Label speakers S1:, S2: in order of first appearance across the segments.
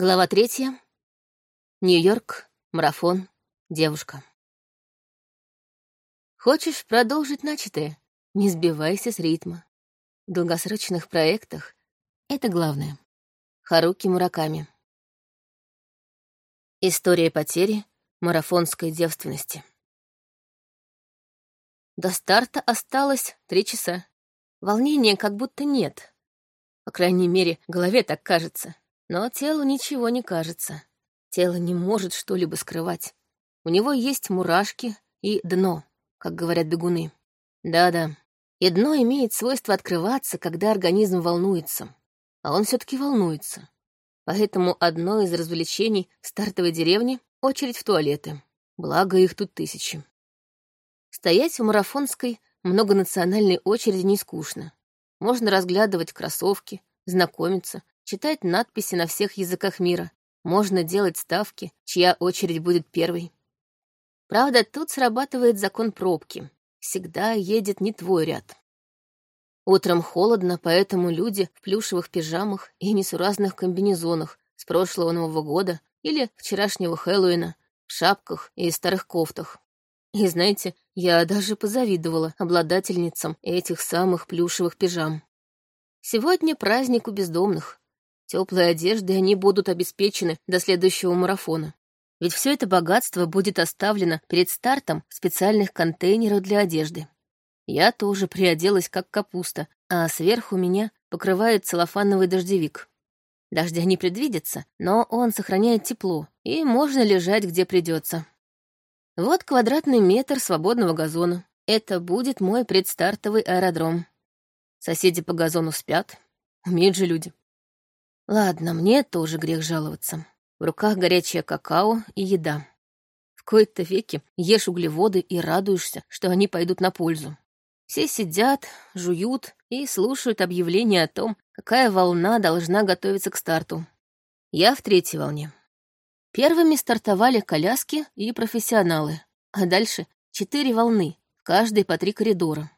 S1: Глава третья. Нью-Йорк, марафон, девушка. Хочешь продолжить начатое? Не сбивайся с ритма. В долгосрочных проектах это главное. Харуки Мураками. История потери марафонской девственности. До старта осталось три часа. Волнения как будто нет. По крайней мере, голове так кажется. Но телу ничего не кажется. Тело не может что-либо скрывать. У него есть мурашки и дно, как говорят бегуны. Да-да. И дно имеет свойство открываться, когда организм волнуется. А он все таки волнуется. Поэтому одно из развлечений стартовой деревни — очередь в туалеты. Благо их тут тысячи. Стоять в марафонской многонациональной очереди не скучно. Можно разглядывать кроссовки, знакомиться, читать надписи на всех языках мира. Можно делать ставки, чья очередь будет первой. Правда, тут срабатывает закон пробки. Всегда едет не твой ряд. Утром холодно, поэтому люди в плюшевых пижамах и несуразных комбинезонах с прошлого Нового года или вчерашнего Хэллоуина, в шапках и старых кофтах. И знаете, я даже позавидовала обладательницам этих самых плюшевых пижам. Сегодня праздник у бездомных. Теплой одеждой они будут обеспечены до следующего марафона. Ведь все это богатство будет оставлено перед стартом в специальных контейнерах для одежды. Я тоже приоделась как капуста, а сверху меня покрывает целлофановый дождевик. Дождя не предвидится, но он сохраняет тепло, и можно лежать где придется. Вот квадратный метр свободного газона. Это будет мой предстартовый аэродром. Соседи по газону спят. Умеют же люди. Ладно, мне тоже грех жаловаться. В руках горячее какао и еда. В кои-то веки ешь углеводы и радуешься, что они пойдут на пользу. Все сидят, жуют и слушают объявления о том, какая волна должна готовиться к старту. Я в третьей волне. Первыми стартовали коляски и профессионалы, а дальше четыре волны, каждой по три коридора.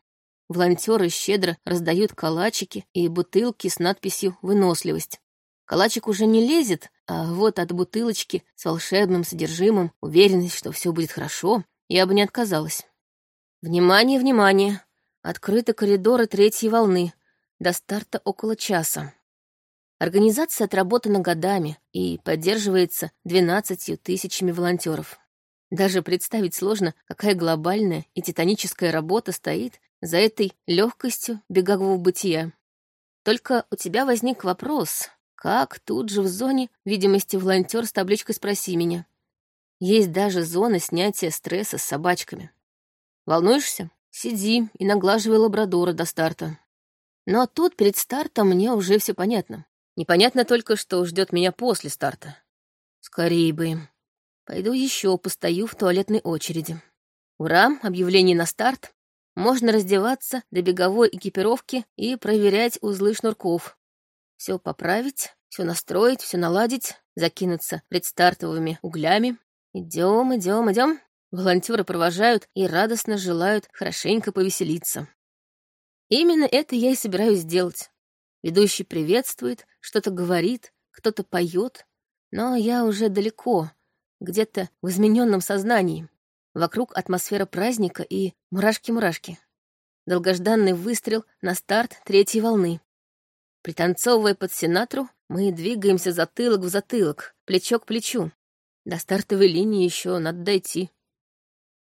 S1: Волонтеры щедро раздают калачики и бутылки с надписью «Выносливость». Калачик уже не лезет, а вот от бутылочки с волшебным содержимым, уверенность, что все будет хорошо, я бы не отказалась. Внимание, внимание! Открыты коридоры третьей волны. До старта около часа. Организация отработана годами и поддерживается 12 тысячами волонтеров. Даже представить сложно, какая глобальная и титаническая работа стоит за этой легкостью бегового бытия. Только у тебя возник вопрос, как тут же в зоне видимости волонтер с табличкой «Спроси меня». Есть даже зона снятия стресса с собачками. Волнуешься? Сиди и наглаживай лабрадора до старта. Но тут перед стартом мне уже все понятно. Непонятно только, что ждет меня после старта. Скорее бы. Пойду еще постою в туалетной очереди. Ура, объявление на старт. Можно раздеваться до беговой экипировки и проверять узлы шнурков. Все поправить, все настроить, все наладить, закинуться предстартовыми углями. Идем, идем, идем. Волонтеры провожают и радостно желают хорошенько повеселиться. Именно это я и собираюсь сделать. Ведущий приветствует, что-то говорит, кто-то поет, но я уже далеко, где-то в измененном сознании. Вокруг атмосфера праздника и мурашки-мурашки. Долгожданный выстрел на старт третьей волны. Пританцовывая под сенатру, мы двигаемся затылок в затылок, плечо к плечу. До стартовой линии еще надо дойти.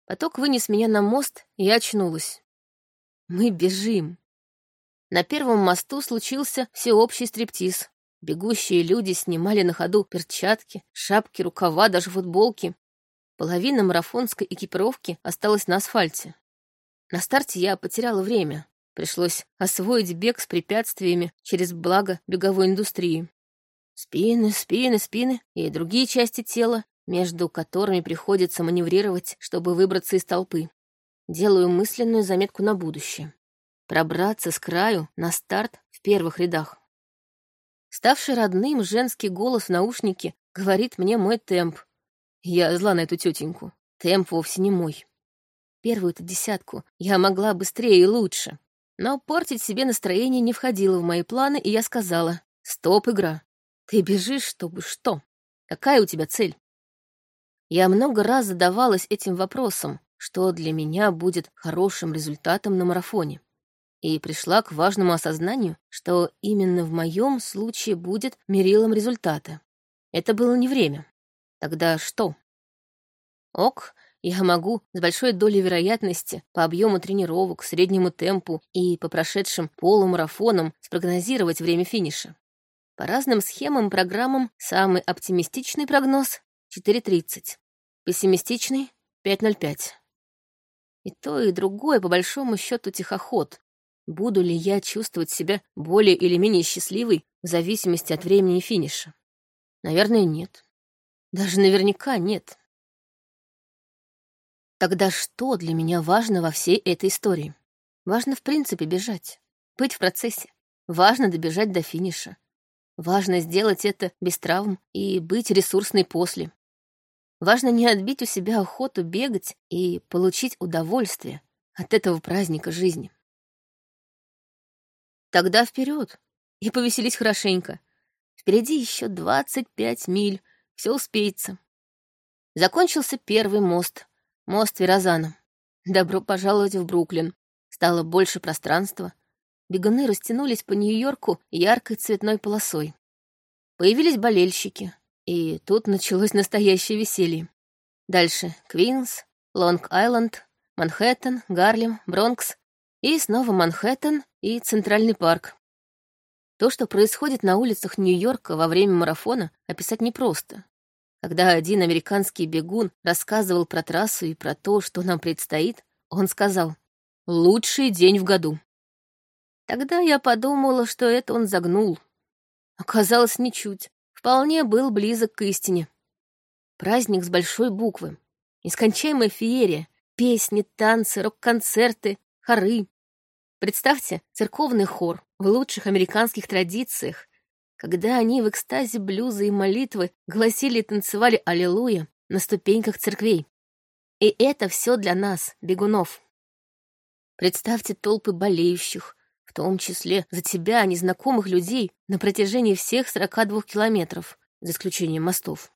S1: Поток вынес меня на мост, и я очнулась. Мы бежим. На первом мосту случился всеобщий стриптиз. Бегущие люди снимали на ходу перчатки, шапки, рукава, даже футболки. Половина марафонской экипировки осталась на асфальте. На старте я потеряла время. Пришлось освоить бег с препятствиями через благо беговой индустрии. Спины, спины, спины и другие части тела между которыми приходится маневрировать, чтобы выбраться из толпы. Делаю мысленную заметку на будущее. Пробраться с краю на старт в первых рядах. Ставший родным женский голос в наушнике говорит мне мой темп. Я зла на эту тетеньку. Темп вовсе не мой. Первую-то десятку я могла быстрее и лучше. Но портить себе настроение не входило в мои планы, и я сказала «Стоп, игра». Ты бежишь, чтобы что? Какая у тебя цель? Я много раз задавалась этим вопросом, что для меня будет хорошим результатом на марафоне. И пришла к важному осознанию, что именно в моем случае будет мерилом результата. Это было не время. Тогда что? Ок, я могу с большой долей вероятности по объему тренировок, среднему темпу и по прошедшим полумарафонам спрогнозировать время финиша. По разным схемам программам самый оптимистичный прогноз — 4.30, пессимистичный — 5.05. И то, и другое, по большому счету, тихоход. Буду ли я чувствовать себя более или менее счастливой в зависимости от времени финиша? Наверное, нет. Даже наверняка нет. Тогда что для меня важно во всей этой истории? Важно, в принципе, бежать, быть в процессе. Важно добежать до финиша. Важно сделать это без травм и быть ресурсной после. Важно не отбить у себя охоту бегать и получить удовольствие от этого праздника жизни. Тогда вперед и повеселись хорошенько. Впереди еще 25 миль, все успеется. Закончился первый мост, мост Верозана. Добро пожаловать в Бруклин. Стало больше пространства. Бегуны растянулись по Нью-Йорку яркой цветной полосой. Появились болельщики, и тут началось настоящее веселье. Дальше Квинс, Лонг-Айленд, Манхэттен, Гарлем, Бронкс и снова Манхэттен и Центральный парк. То, что происходит на улицах Нью-Йорка во время марафона, описать непросто. Когда один американский бегун рассказывал про трассу и про то, что нам предстоит, он сказал «Лучший день в году». Тогда я подумала, что это он загнул. Оказалось, ничуть вполне был близок к истине. Праздник с большой буквы. Нескончаемая феерия, песни, танцы, рок-концерты, хоры. Представьте, церковный хор в лучших американских традициях, когда они в экстазе блюза и молитвы гласили и танцевали «Аллилуйя» на ступеньках церквей. И это все для нас, бегунов. Представьте толпы болеющих, в том числе за тебя, незнакомых людей, на протяжении всех 42 километров, за исключением мостов.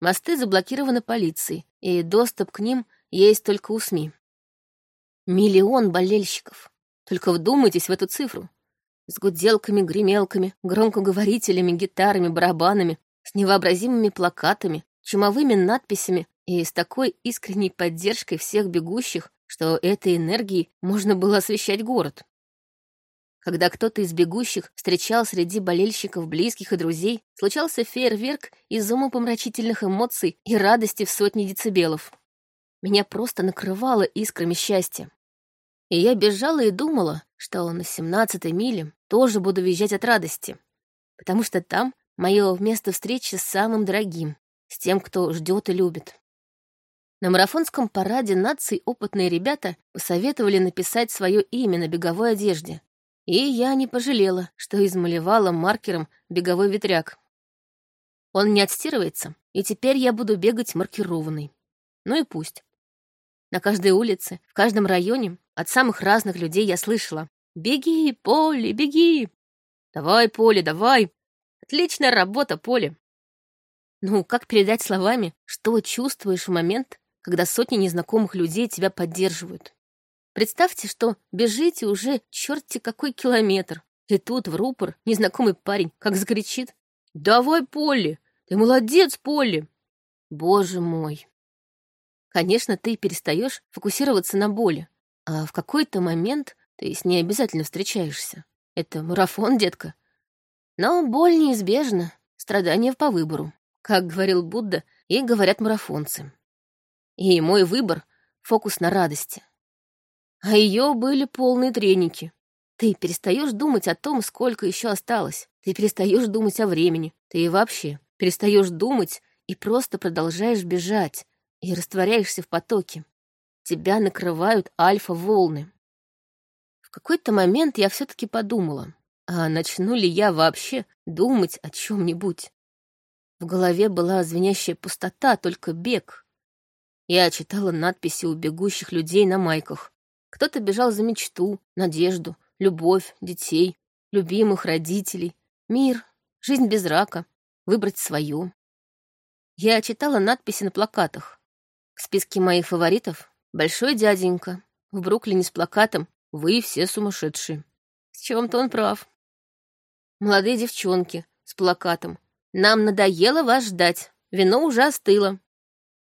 S1: Мосты заблокированы полицией, и доступ к ним есть только у СМИ. Миллион болельщиков. Только вдумайтесь в эту цифру. С гуделками, гремелками, громкоговорителями, гитарами, барабанами, с невообразимыми плакатами, чумовыми надписями и с такой искренней поддержкой всех бегущих, что этой энергией можно было освещать город. Когда кто-то из бегущих встречал среди болельщиков близких и друзей, случался фейерверк из умопомрачительных эмоций и радости в сотни децибелов. Меня просто накрывало искрами счастья. И я бежала и думала, что на семнадцатой миле тоже буду визжать от радости, потому что там мое место встречи с самым дорогим, с тем, кто ждет и любит. На марафонском параде наций опытные ребята посоветовали написать свое имя на беговой одежде, и я не пожалела, что измалевала маркером беговой ветряк. Он не отстирывается, и теперь я буду бегать маркированный. Ну и пусть. На каждой улице, в каждом районе от самых разных людей я слышала «Беги, Поле, беги!» «Давай, Поле, давай!» «Отличная работа, Поле!» Ну, как передать словами, что чувствуешь в момент, когда сотни незнакомых людей тебя поддерживают? Представьте, что бежите уже черти какой километр, и тут в рупор незнакомый парень как закричит «Давай, Полли! Ты молодец, Полли!» Боже мой! Конечно, ты перестаешь фокусироваться на боли, а в какой-то момент ты с ней обязательно встречаешься. Это марафон, детка. Но боль неизбежна, страдания по выбору, как говорил Будда и говорят марафонцы. И мой выбор — фокус на радости. А ее были полные треники. Ты перестаешь думать о том, сколько еще осталось. Ты перестаешь думать о времени. Ты вообще перестаешь думать и просто продолжаешь бежать и растворяешься в потоке. Тебя накрывают альфа-волны. В какой-то момент я все-таки подумала, а начну ли я вообще думать о чем-нибудь? В голове была звенящая пустота, только бег. Я читала надписи у бегущих людей на майках. Кто-то бежал за мечту, надежду, любовь, детей, любимых родителей, мир, жизнь без рака. выбрать свою. Я читала надписи на плакатах. В списке моих фаворитов «Большой дяденька», в Бруклине с плакатом «Вы все сумасшедшие». С чем-то он прав. Молодые девчонки с плакатом «Нам надоело вас ждать, вино уже остыло».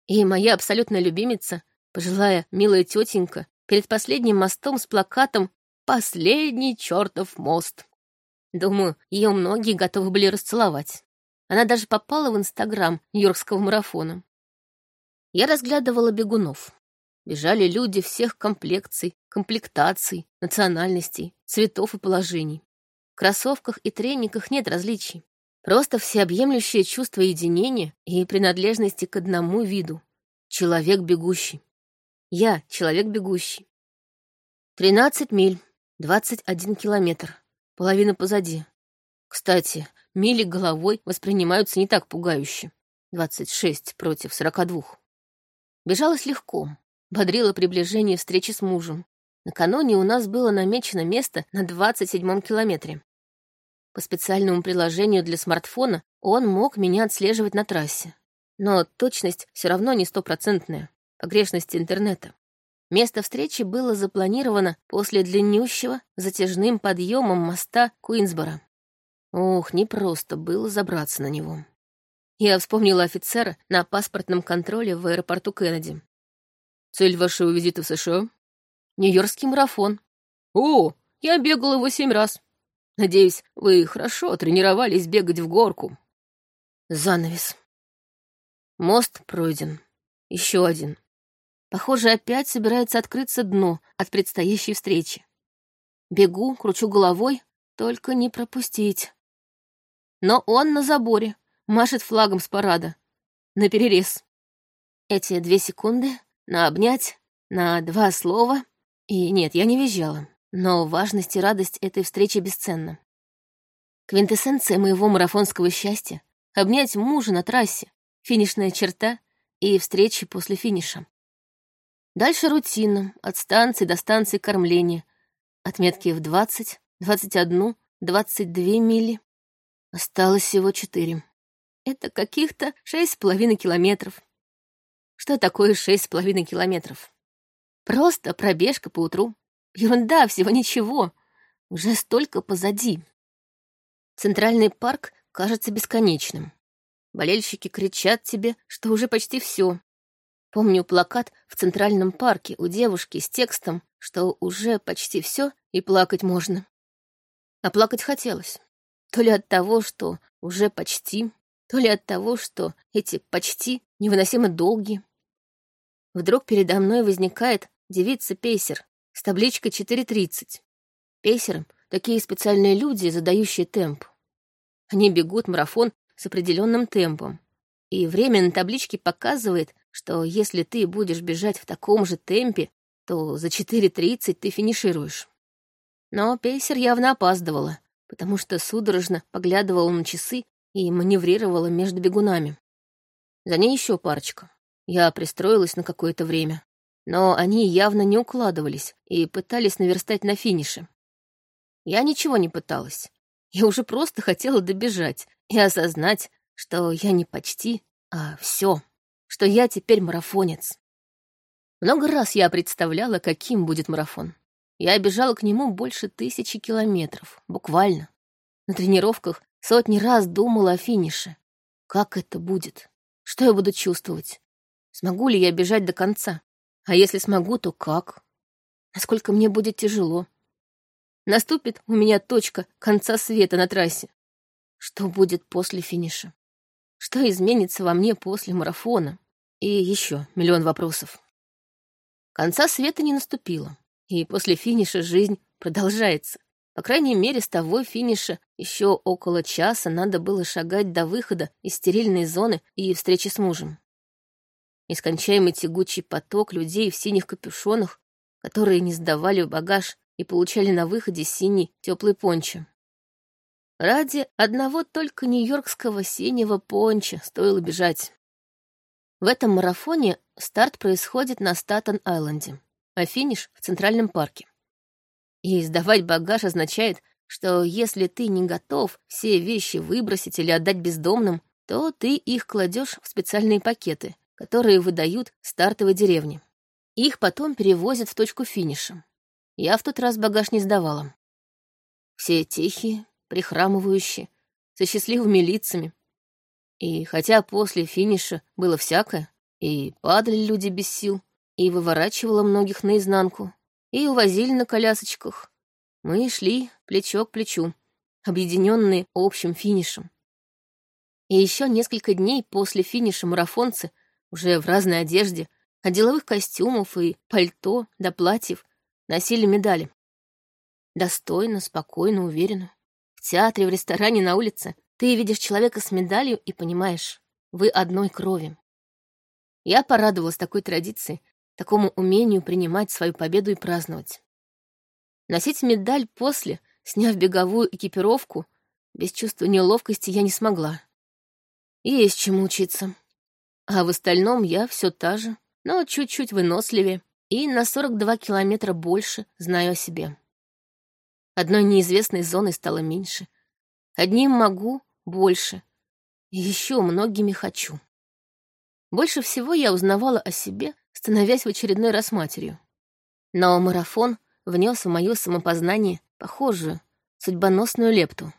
S1: И моя абсолютная любимица, пожилая милая тетенька, перед последним мостом с плакатом «Последний чертов мост». Думаю, ее многие готовы были расцеловать. Она даже попала в Инстаграм Нью-Йоркского марафона. Я разглядывала бегунов. Бежали люди всех комплекций, комплектаций, национальностей, цветов и положений. В кроссовках и трениках нет различий. Просто всеобъемлющее чувство единения и принадлежности к одному виду. Человек бегущий. Я человек бегущий. Тринадцать миль, двадцать один километр. Половина позади. Кстати, мили головой воспринимаются не так пугающе. 26 против 42. Бежалось легко. Бодрило приближение встречи с мужем. Накануне у нас было намечено место на 27-м километре. По специальному приложению для смартфона он мог меня отслеживать на трассе. Но точность все равно не стопроцентная. Погрешности интернета. Место встречи было запланировано после длиннющего затяжным подъемом моста Куинсбора. Ох, непросто было забраться на него. Я вспомнила офицера на паспортном контроле в аэропорту Кеннеди. «Цель вашего визита в США?» «Нью-Йоркский марафон». «О, я бегала его семь раз. Надеюсь, вы хорошо тренировались бегать в горку». Занавес. Мост пройден. Еще один. Похоже, опять собирается открыться дно от предстоящей встречи. Бегу, кручу головой, только не пропустить. Но он на заборе, машет флагом с парада. На перерез. Эти две секунды на обнять, на два слова. И нет, я не визжала. Но важность и радость этой встречи бесценна. Квинтэссенция моего марафонского счастья — обнять мужа на трассе, финишная черта и встречи после финиша. Дальше рутина, от станции до станции кормления. Отметки в 20, 21, 22 мили. Осталось всего 4. Это каких-то шесть с половиной километров. Что такое шесть с половиной километров? Просто пробежка по утру. Ерунда, всего ничего. Уже столько позади. Центральный парк кажется бесконечным. Болельщики кричат тебе, что уже почти все. Помню плакат в Центральном парке у девушки с текстом, что уже почти все и плакать можно. А плакать хотелось. То ли от того, что уже почти, то ли от того, что эти почти невыносимо долгие. Вдруг передо мной возникает девица-пейсер с табличкой 4.30. Пейсером такие специальные люди, задающие темп. Они бегут марафон с определенным темпом. И время на табличке показывает, что если ты будешь бежать в таком же темпе, то за 4.30 ты финишируешь. Но пейсер явно опаздывала, потому что судорожно поглядывала на часы и маневрировала между бегунами. За ней еще парочка. Я пристроилась на какое-то время. Но они явно не укладывались и пытались наверстать на финише. Я ничего не пыталась. Я уже просто хотела добежать и осознать, что я не почти, а все что я теперь марафонец. Много раз я представляла, каким будет марафон. Я бежала к нему больше тысячи километров, буквально. На тренировках сотни раз думала о финише. Как это будет? Что я буду чувствовать? Смогу ли я бежать до конца? А если смогу, то как? Насколько мне будет тяжело? Наступит у меня точка конца света на трассе. Что будет после финиша? Что изменится во мне после марафона? И еще миллион вопросов. Конца света не наступило, и после финиша жизнь продолжается. По крайней мере, с того финиша еще около часа надо было шагать до выхода из стерильной зоны и встречи с мужем. Нескончаемый тягучий поток людей в синих капюшонах, которые не сдавали в багаж и получали на выходе синий теплый пончо. Ради одного только нью-йоркского синего понча стоило бежать. В этом марафоне старт происходит на Статен-Айленде, а финиш — в Центральном парке. И сдавать багаж означает, что если ты не готов все вещи выбросить или отдать бездомным, то ты их кладешь в специальные пакеты, которые выдают стартовой деревне. Их потом перевозят в точку финиша. Я в тот раз багаж не сдавала. Все тихие, прихрамывающие, со счастливыми лицами. И хотя после финиша было всякое, и падали люди без сил, и выворачивало многих наизнанку, и увозили на колясочках, мы шли плечо к плечу, объединенные общим финишем. И еще несколько дней после финиша марафонцы, уже в разной одежде, от деловых костюмов и пальто до платьев, носили медали. Достойно, спокойно, уверенно. В театре, в ресторане, на улице ты видишь человека с медалью и понимаешь, вы одной крови. Я порадовалась такой традиции, такому умению принимать свою победу и праздновать. Носить медаль после, сняв беговую экипировку, без чувства неловкости я не смогла. Есть чему учиться. А в остальном я все та же, но чуть-чуть выносливее и на 42 километра больше знаю о себе. Одной неизвестной зоны стало меньше. Одним могу больше. И еще многими хочу. Больше всего я узнавала о себе, становясь в очередной раз матерью. Но марафон внес в мое самопознание похожую, судьбоносную лепту.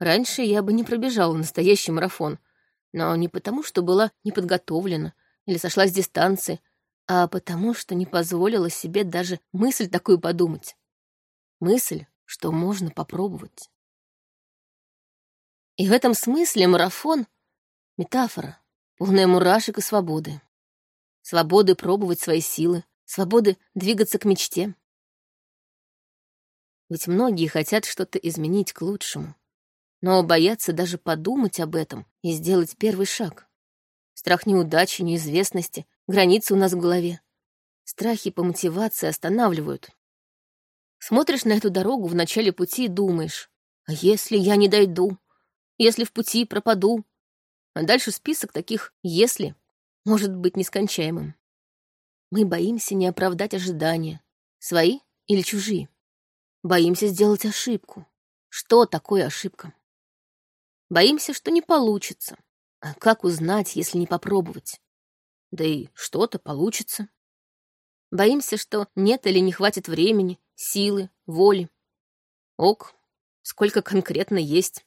S1: Раньше я бы не пробежала настоящий марафон, но не потому, что была неподготовлена или сошла с дистанции, а потому, что не позволила себе даже мысль такую подумать. Мысль, что можно попробовать. И в этом смысле марафон — метафора, полная мурашек и свободы. Свободы пробовать свои силы, свободы двигаться к мечте. Ведь многие хотят что-то изменить к лучшему, но боятся даже подумать об этом и сделать первый шаг. Страх неудачи, неизвестности, границы у нас в голове. Страхи по мотивации останавливают. Смотришь на эту дорогу в начале пути и думаешь, а если я не дойду? Если в пути пропаду? А дальше список таких «если» может быть нескончаемым. Мы боимся не оправдать ожидания, свои или чужие. Боимся сделать ошибку. Что такое ошибка? Боимся, что не получится. А как узнать, если не попробовать? Да и что-то получится. Боимся, что нет или не хватит времени, силы, воли. Ок, сколько конкретно есть.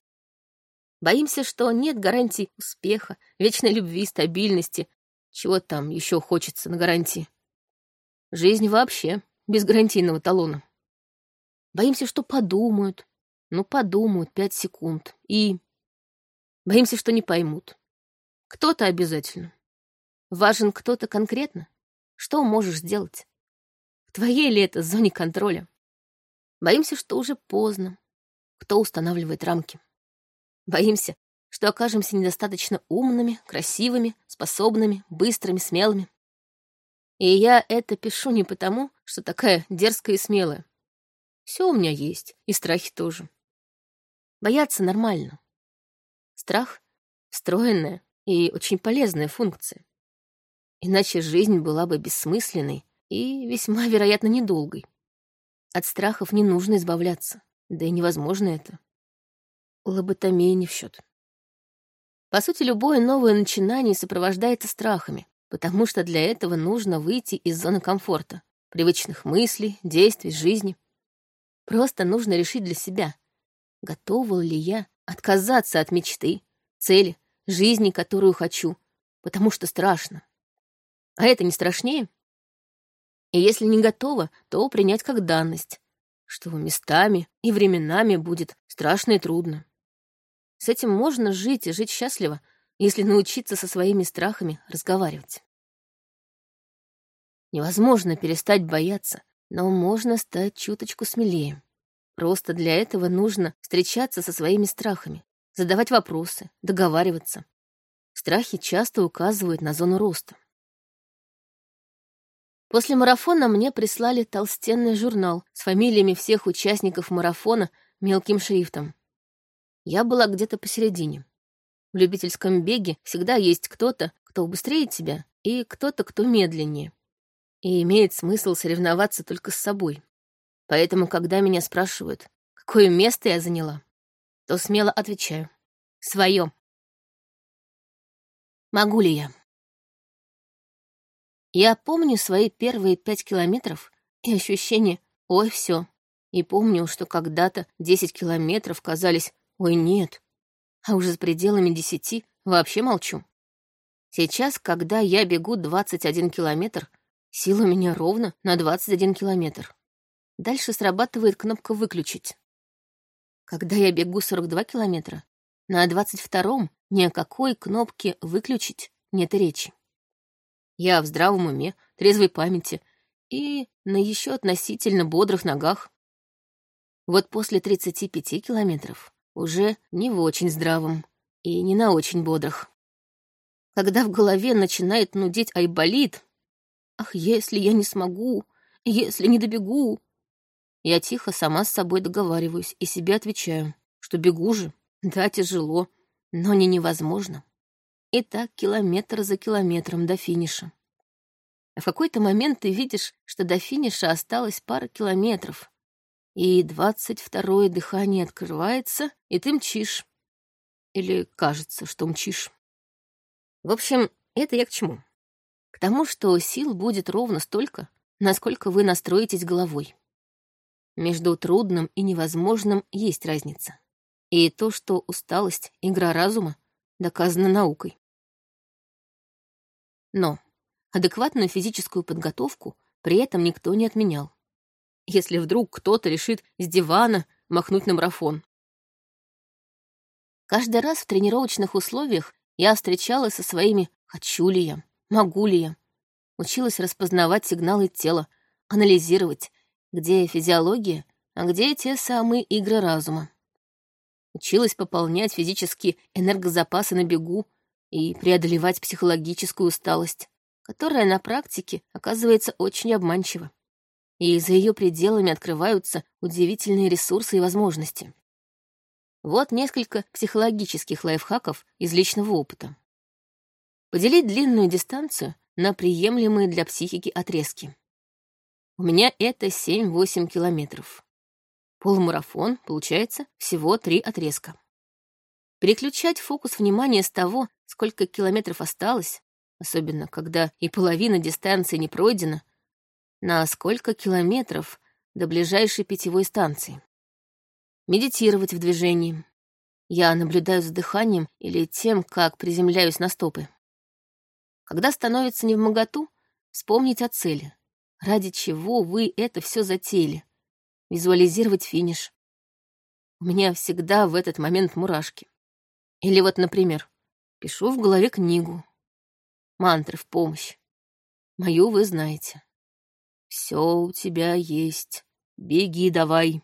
S1: Боимся, что нет гарантий успеха, вечной любви, стабильности, чего там еще хочется на гарантии. Жизнь вообще без гарантийного талона. Боимся, что подумают. Ну, подумают пять секунд. И... Боимся, что не поймут. Кто-то обязательно. Важен кто-то конкретно. Что можешь сделать? В твоей ли это зоне контроля? Боимся, что уже поздно. Кто устанавливает рамки? Боимся, что окажемся недостаточно умными, красивыми, способными, быстрыми, смелыми. И я это пишу не потому, что такая дерзкая и смелая. Все у меня есть, и страхи тоже. Бояться нормально. Страх — встроенная и очень полезная функция. Иначе жизнь была бы бессмысленной и весьма, вероятно, недолгой. От страхов не нужно избавляться, да и невозможно это. Лоботомия не в счет. По сути, любое новое начинание сопровождается страхами, потому что для этого нужно выйти из зоны комфорта, привычных мыслей, действий, жизни. Просто нужно решить для себя, готова ли я отказаться от мечты, цели, жизни, которую хочу, потому что страшно. А это не страшнее? И если не готова, то принять как данность, что местами и временами будет страшно и трудно. С этим можно жить и жить счастливо, если научиться со своими страхами разговаривать. Невозможно перестать бояться, но можно стать чуточку смелее. Просто для этого нужно встречаться со своими страхами, задавать вопросы, договариваться. Страхи часто указывают на зону роста. После марафона мне прислали толстенный журнал с фамилиями всех участников марафона мелким шрифтом. Я была где-то посередине. В любительском беге всегда есть кто-то, кто быстрее тебя, и кто-то, кто медленнее. И имеет смысл соревноваться только с собой. Поэтому, когда меня спрашивают, какое место я заняла, то смело отвечаю. Своё. Могу ли я? Я помню свои первые пять километров и ощущение «Ой, все». И помню, что когда-то десять километров казались «Ой, нет». А уже с пределами десяти вообще молчу. Сейчас, когда я бегу 21 километр, сил у меня ровно на 21 километр. Дальше срабатывает кнопка «Выключить». Когда я бегу 42 километра, на 22-м ни о какой кнопке «Выключить» нет речи. Я в здравом уме, трезвой памяти и на еще относительно бодрых ногах. Вот после 35 километров уже не в очень здравом и не на очень бодрых. Когда в голове начинает нудеть айболит, ах, если я не смогу, если не добегу, я тихо сама с собой договариваюсь и себе отвечаю, что бегу же, да, тяжело, но не невозможно. И так километр за километром до финиша. А в какой-то момент ты видишь, что до финиша осталось пара километров, и двадцать второе дыхание открывается, и ты мчишь. Или кажется, что мчишь. В общем, это я к чему? К тому, что сил будет ровно столько, насколько вы настроитесь головой. Между трудным и невозможным есть разница. И то, что усталость — игра разума, доказано наукой. Но адекватную физическую подготовку при этом никто не отменял. Если вдруг кто-то решит с дивана махнуть на марафон. Каждый раз в тренировочных условиях я встречалась со своими «хочу ли я», «могу ли я». Училась распознавать сигналы тела, анализировать, где физиология, а где те самые игры разума. Училась пополнять физические энергозапасы на бегу и преодолевать психологическую усталость которая на практике оказывается очень обманчива. И за ее пределами открываются удивительные ресурсы и возможности. Вот несколько психологических лайфхаков из личного опыта. Поделить длинную дистанцию на приемлемые для психики отрезки. У меня это 7-8 километров. Полумарафон, получается, всего три отрезка. Переключать фокус внимания с того, сколько километров осталось, особенно когда и половина дистанции не пройдена, на сколько километров до ближайшей питьевой станции. Медитировать в движении. Я наблюдаю за дыханием или тем, как приземляюсь на стопы. Когда становится не в моготу, вспомнить о цели. Ради чего вы это все затеяли. Визуализировать финиш. У меня всегда в этот момент мурашки. Или вот, например, пишу в голове книгу, мантры в помощь. Мою вы знаете. Все у тебя есть. Беги давай.